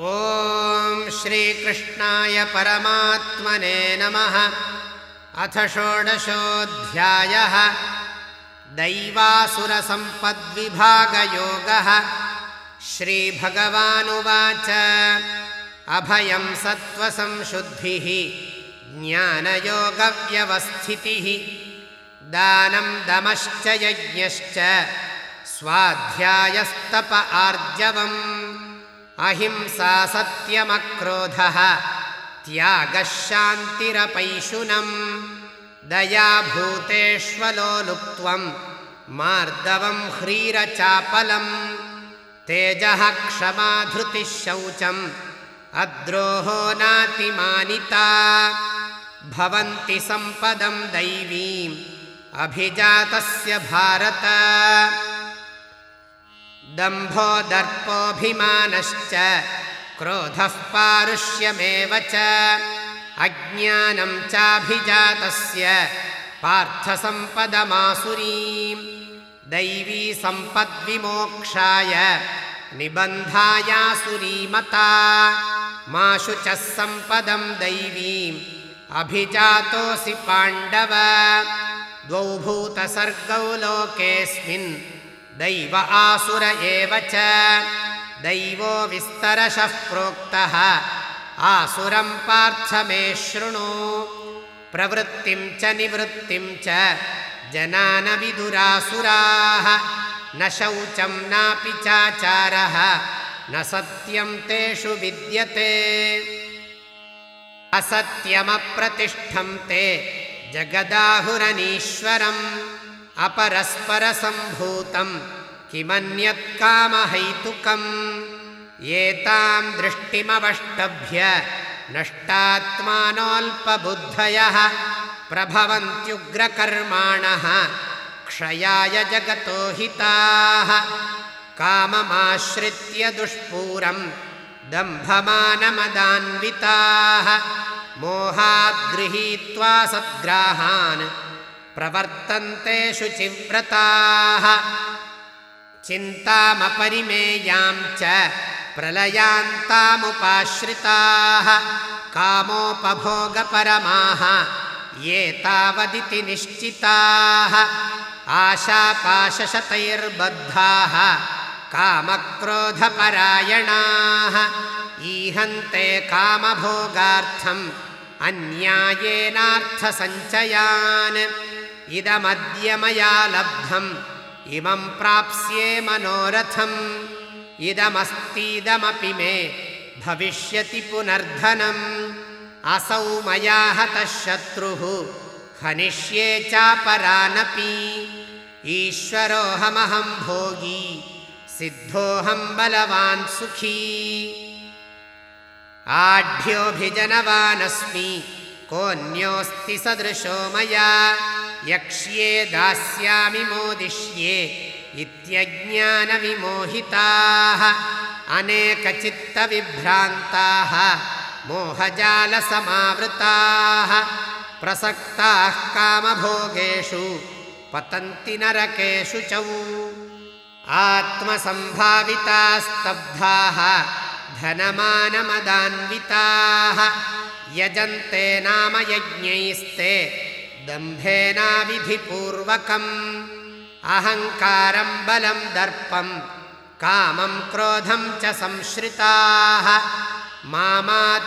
ॐ श्रीकृष्णाय परमात्मने नमः। अथ षोडशोऽध्यायः। दैवासुरसम्पद्विभागयोगः। श्रीभगवानुवाच। अभयं सत्त्वसंशुद्धिः ज्ञानयोगव्यवस्थितिः। दानं दमश्च यज्ञश्च स्वाध्यायस्तप आर्जवम् अहिंसा सत्यमक्रोधः त्यागः शान्तिरपैशुनम् दयाभूतेष्वलोलुप्त्वम् मार्दवं ह्रीरचापलम् तेजः क्षमाधृतिः शौचम् अद्रोहो नातिमानिता भवन्ति सम्पदं दैवीम् अभिजातस्य भारत दम्भो दर्पोऽभिमानश्च क्रोधः पारुष्यमेव च। अज्ञानं चाभिजातस्य पार्थसम्पदमासुरीं दैवी सम्पद्विमोक्षाय निबन्धायासुरीमता। माशु च सम्पदं दैवीम् अभिजातोऽसि पाण्डव। द्वौ भूतसर्गौ लोकेऽस्मिन् दैव आसुर एव च। दैवो विस्तरशः प्रोक्तः। आसुरं पार्थ मे शृणु। प्रवृत्तिं च निवृत्तिं च जनान विदुरासुराः न शौचं नापि चाचारः। न सत्यं तेषु विद्यते। असत्यमप्रतिष्ठं ते जगदाहुरनीश्वरम् अपरस्परसम्भूतं किमन्यत्कामहैतुकम्? एतां दृष्टिमवष्टभ्य नष्टात्मानोऽल्पबुद्धयः प्रभवन्त्युग्रकर्माणः क्षयाय जगतो हिताः। काममाश्रित्य दुष्पूरं दम्भमानमदान्विताः। मोहाद्गृहीत्वा सद्ग्राहान् प्रवर्तन्ते शुचिव्रताः। चिन्तामपरिमेयां च प्रलयान्तामुपाश्रिताः। कामोपभोगपरमाः ये तावदिति निश्चिताः। आशापाशशतैर्बद्धाः कामक्रोधपरायणाः। ईहन्ते कामभोगार्थम् अन्यायेनार्थसञ्चयान् इदमद्य मया लब्धम् इमं प्राप्स्ये मनोरथम्। इदमस्तीदमपि मे भविष्यति पुनर्धनम्। असौ मया हतः शत्रुः हनिष्ये चापरानपि। ईश्वरोऽहमहं भोगी सिद्धोऽहं बलवान् सुखी। आढ्योऽभिजनवानस्मि कोऽन्योऽस्ति सदृशो मया यक्ष्ये दास्यामि मोदिष्ये इत्यज्ञानविमोहिताः अनेकचित्तविभ्रान्ताः मोहजालसमावृताः प्रसक्ताः कामभोगेषु पतन्ति नरकेषु च। आत्मसम्भावितास्तब्धाः धनमानमदान्विताः यजन्ते नाम यज्ञैस्ते दम्भेनाविधिपूर्वकम् अहङ्कारं बलं दर्पं कामं क्रोधं च संश्रिताः मामात्मपरदेहेषु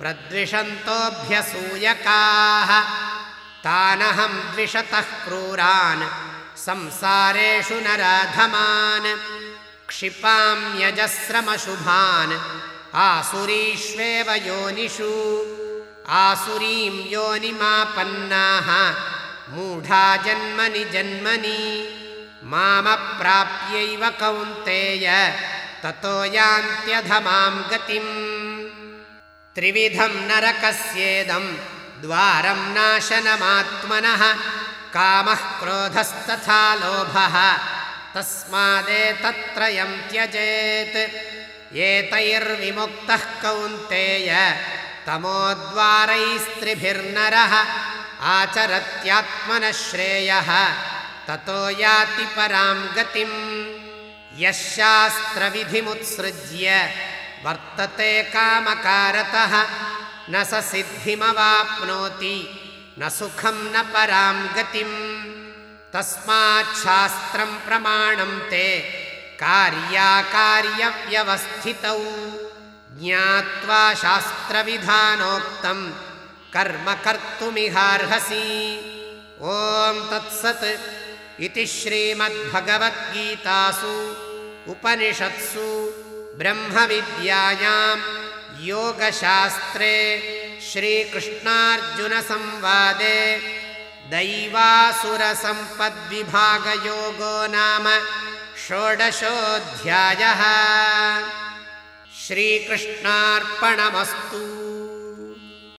प्रद्विषन्तोऽभ्यसूयकाः तानहं द्विषतः क्रूरान् संसारेषु नराधमान् क्षिपाम्यजस्रमशुभान् आसुरीष्वेव योनिषु आसुरीं योनिमापन्नाः मूढा जन्मनि जन्मनि मामप्राप्यैव कौन्तेय ततो यान्त्यधमां गतिम् त्रिविधं नरकस्येदं द्वारं नाशनमात्मनः कामः क्रोधस्तथा लोभः तस्मादेतत्त्रयं त्यजेत्। एतैर्विमुक्तः कौन्तेय तमोद्वारैस्त्रिभिर्नरः आचरत्यात्मनः श्रेयः ततो याति परां गतिम्। यः शास्त्रविधिमुत्सृज्य वर्तते कामकारतः। न सिद्धिमवाप्नोति न सुखं न परां गतिम्। तस्माच्छास्त्रं प्रमाणं ते कार्याकार्यव्यवस्थितौ ज्ञात्वा शास्त्रविधानोक्तं कर्म कर्तुमिहार्हसि। ॐ तत्सत्। इति श्रीमद्भगवद्गीतासु उपनिषत्सु ब्रह्मविद्यायां योगशास्त्रे श्रीकृष्णार्जुनसंवादे दैवासुरसम्पद्विभागयोगो नाम षोडशोऽध्यायः श्रीकृष्णार्पणमस्तु